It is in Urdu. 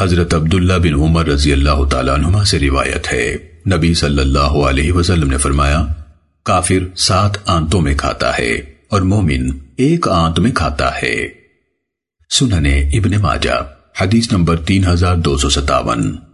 حضرت عبداللہ بن عمر رضی اللہ تعالیٰ عنہما سے روایت ہے۔ نبی صلی اللہ علیہ وسلم نے فرمایا، کافر سات آنتوں میں کھاتا ہے اور مومن ایک آنت میں کھاتا ہے۔ سننے ابن ماجہ، حدیث نمبر تین ہزار دو سو ستاون۔